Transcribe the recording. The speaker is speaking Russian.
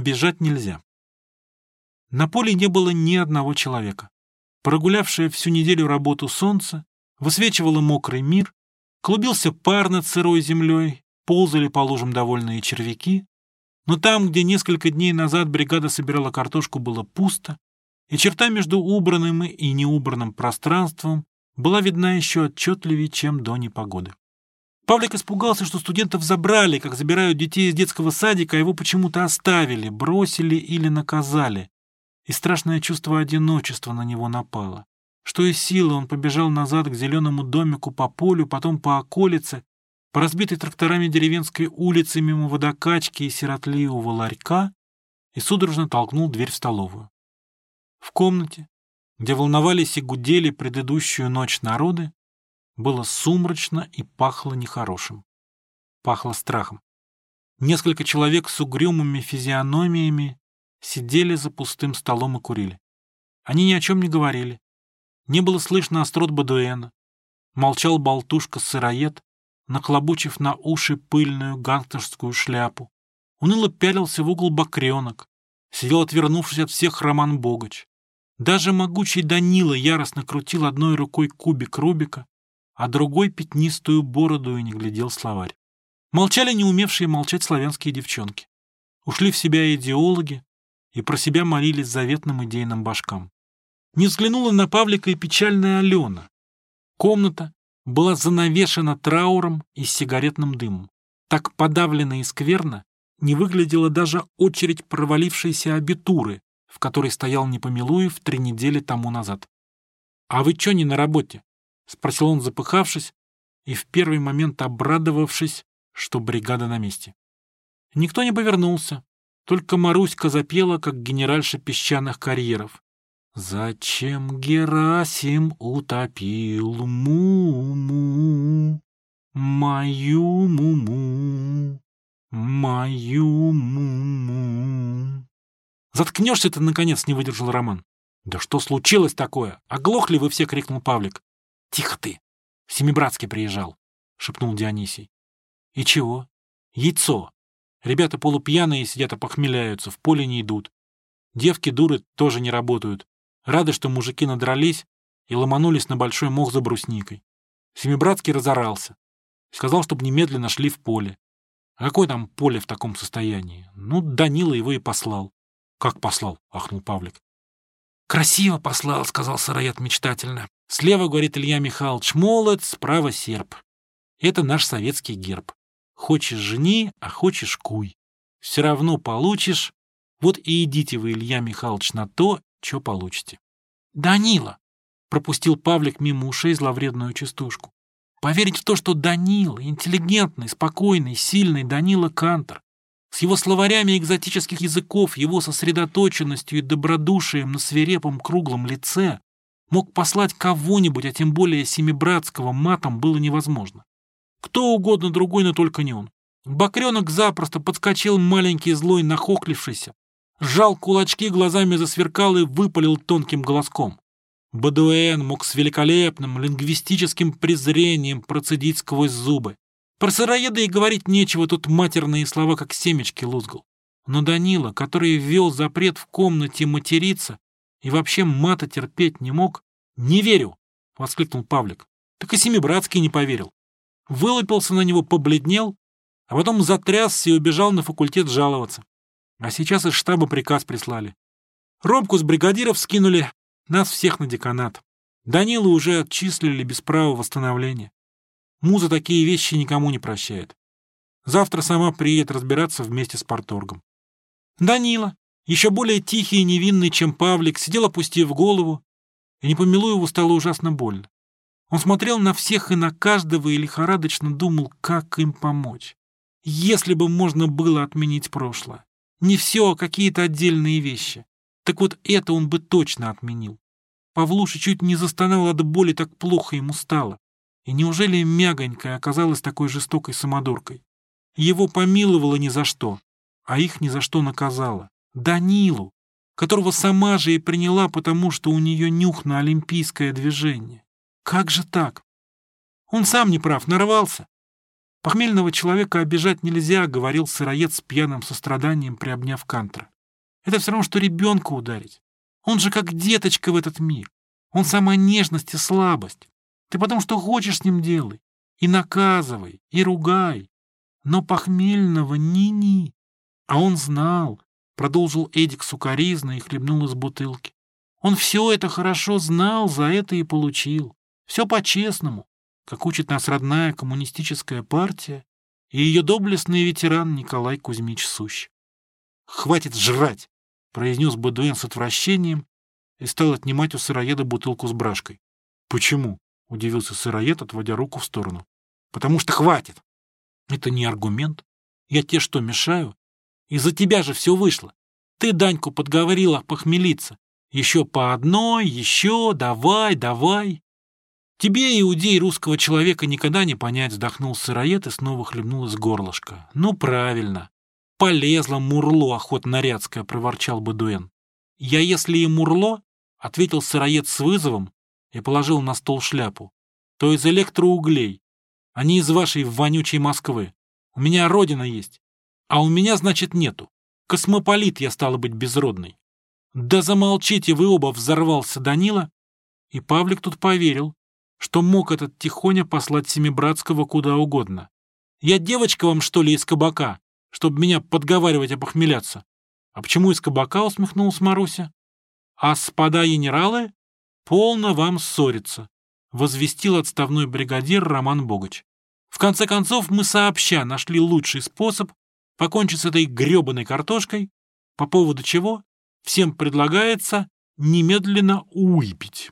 бежать нельзя. На поле не было ни одного человека. Прогулявшее всю неделю работу солнце высвечивало мокрый мир, клубился пар над сырой землей, ползали по лужам довольные червяки, но там, где несколько дней назад бригада собирала картошку, было пусто, и черта между убранным и неубранным пространством была видна еще отчетливее, чем до непогоды. Павлик испугался, что студентов забрали, как забирают детей из детского садика, а его почему-то оставили, бросили или наказали. И страшное чувство одиночества на него напало. Что из силы он побежал назад к зеленому домику по полю, потом по околице, по разбитой тракторами деревенской улице мимо водокачки и сиротливого ларька и судорожно толкнул дверь в столовую. В комнате, где волновались и гудели предыдущую ночь народы, было сумрачно и пахло нехорошим. Пахло страхом. Несколько человек с угрюмыми физиономиями сидели за пустым столом и курили. Они ни о чем не говорили. Не было слышно острот Бадуэна. Молчал болтушка-сыроед, наклобучив на уши пыльную гангстерскую шляпу. Уныло пялился в угол бакренок. Сидел, отвернувшись от всех, Роман Богач. Даже могучий Данила яростно крутил одной рукой кубик Рубика, а другой пятнистую бороду и не глядел словарь. Молчали не умевшие молчать славянские девчонки. Ушли в себя идеологи и про себя молились заветным идейным башкам. Не взглянула на Павлика и печальная Алена. Комната была занавешена трауром и сигаретным дымом. Так подавленно и скверно не выглядела даже очередь провалившейся абитуры, в которой стоял Непомилуев три недели тому назад. «А вы чё не на работе?» — спросил он, запыхавшись и в первый момент обрадовавшись, что бригада на месте. Никто не повернулся, только Маруська запела, как генеральша песчаных карьеров. «Зачем Герасим утопил Муму, мою Муму, мою Муму?» «Заткнешься ты, наконец!» — не выдержал Роман. «Да что случилось такое? Оглохли вы все!» — крикнул Павлик. «Тихо ты! Семибратский приезжал!» — шепнул Дионисий. «И чего? Яйцо! Ребята полупьяные сидят, опохмеляются, в поле не идут. Девки дуры тоже не работают. Рады, что мужики надрались и ломанулись на большой мох за брусникой. Семибратский разорался. Сказал, чтобы немедленно шли в поле. А какое там поле в таком состоянии? Ну, Данила его и послал. «Как послал?» — ахнул Павлик. «Красиво послал», — сказал сыроед мечтательно. Слева, говорит Илья Михайлович, молод, справа серп. Это наш советский герб. Хочешь жени, а хочешь куй. Все равно получишь. Вот и идите вы, Илья Михайлович, на то, что получите. Данила! Пропустил Павлик мимо ушей зловредную частушку. Поверить в то, что Данила, интеллигентный, спокойный, сильный Данила Кантор, с его словарями экзотических языков, его сосредоточенностью и добродушием на свирепом круглом лице, мог послать кого-нибудь, а тем более Семибратского, матом было невозможно. Кто угодно другой, но только не он. Бакренок запросто подскочил маленький злой нахохлившийся, сжал кулачки, глазами засверкал и выпалил тонким голоском. Бадуэн мог с великолепным лингвистическим презрением процедить сквозь зубы. Про сыроеда и говорить нечего, тут матерные слова как семечки лузгал. Но Данила, который ввел запрет в комнате материться и вообще мата терпеть не мог, «Не верю!» — воскликнул Павлик. Так и Семибратский не поверил. Вылупился на него, побледнел, а потом затрясся и убежал на факультет жаловаться. А сейчас из штаба приказ прислали. Ромку с бригадиров скинули, нас всех на деканат. Данилу уже отчислили без права восстановления. Муза такие вещи никому не прощает. Завтра сама приедет разбираться вместе с порторгом. Данила, еще более тихий и невинный, чем Павлик, сидел, опустив голову, и Непомилуеву стало ужасно больно. Он смотрел на всех и на каждого и лихорадочно думал, как им помочь. Если бы можно было отменить прошлое. Не все, а какие-то отдельные вещи. Так вот это он бы точно отменил. Павлуша чуть не застонал от боли, так плохо ему стало. И неужели мягонькая оказалась такой жестокой самодуркой? Его помиловала ни за что, а их ни за что наказала. Данилу, которого сама же и приняла, потому что у нее нюх на олимпийское движение. Как же так? Он сам не прав, нарвался. Похмельного человека обижать нельзя, говорил сыроед с пьяным состраданием, приобняв Кантра. Это все равно, что ребенка ударить. Он же как деточка в этот мир. Он самая нежность и слабость. Ты потом что хочешь с ним делай. И наказывай, и ругай. Но похмельного ни-ни. А он знал, продолжил Эдик сукоризно и хлебнул из бутылки. Он все это хорошо знал, за это и получил. Все по-честному, как учит нас родная коммунистическая партия и ее доблестный ветеран Николай Кузьмич Сущ. «Хватит жрать!» — произнес Бадуэн с отвращением и стал отнимать у сыроеда бутылку с брашкой. «Почему?» — удивился сыроед, отводя руку в сторону. «Потому что хватит!» «Это не аргумент. Я тебе что, мешаю? Из-за тебя же все вышло. Ты Даньку подговорила похмелиться. Еще по одной, еще, давай, давай. Тебе, иудей русского человека, никогда не понять, вздохнул сыроед и снова хлебнул из горлышка. Ну, правильно. Полезла мурло охотно-нарядское, проворчал Бадуэн. Я, если и мурло, ответил сыроед с вызовом и положил на стол шляпу, то из электроуглей, а не из вашей вонючей Москвы. У меня родина есть, а у меня, значит, нету. Космополит я, стала быть, безродный. Да замолчите вы оба, взорвался Данила, и Павлик тут поверил, что мог этот тихоня послать Семибратского куда угодно. Я девочка вам, что ли, из кабака, чтобы меня подговаривать опохмеляться? А почему из кабака, усмехнулась Маруся? А спада генералы? Полно вам ссориться, возвестил отставной бригадир Роман Богач. В конце концов, мы сообща нашли лучший способ покончить с этой гребаной картошкой, по поводу чего всем предлагается немедленно уйпить.